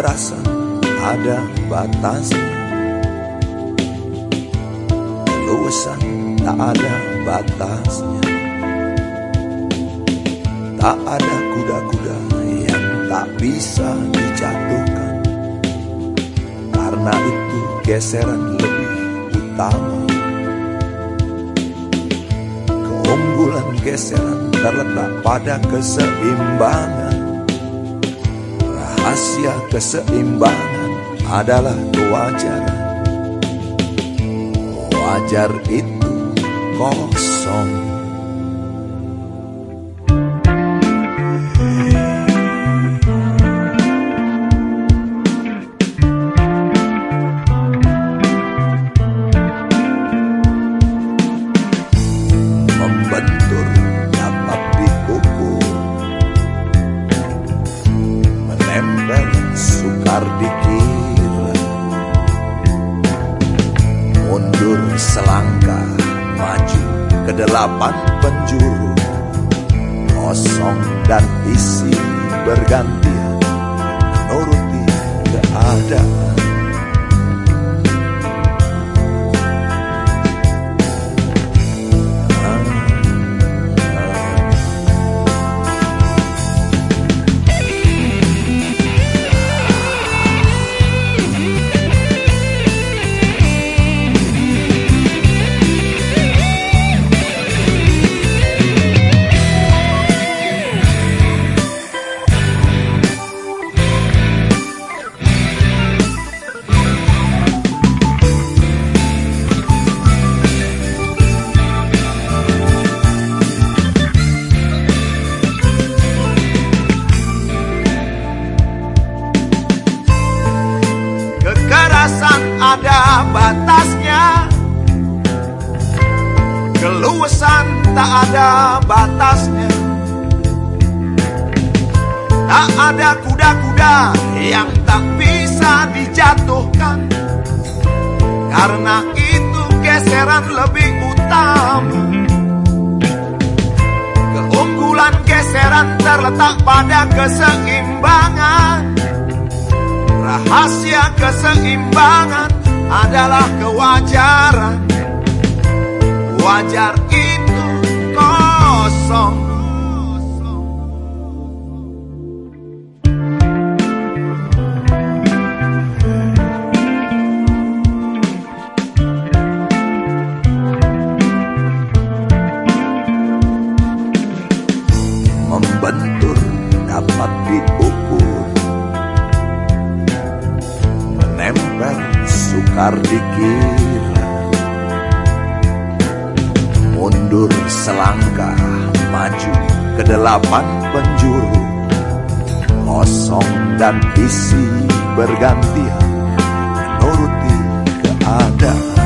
Kekerasan ada batasnya Keluasan tak ada batasnya. Tak ada kuda-kuda yang tak bisa dijatuhkan. Karena itu geseran lebih utama. Keunggulan geseran terletak pada keseimbangan Rahasia keseimbangan adalah kewajaran. Wajar itu kosong selangkah maju ke delapan penjuru kosong dan isi bergantian Kekerasan ada batasnya. Keluasan tak ada batasnya. Tak ada kuda-kuda yang tak bisa dijatuhkan. Karena itu geseran lebih utama. Keunggulan geseran terletak pada keseimbangan Rahasia keseimbangan adalah kewajaran. Wajar itu kosong. Membentur dapat diukur sukar dikira mundur selangkah maju ke delapan penjuru. Kosong dan isi bergantian menuruti keadaan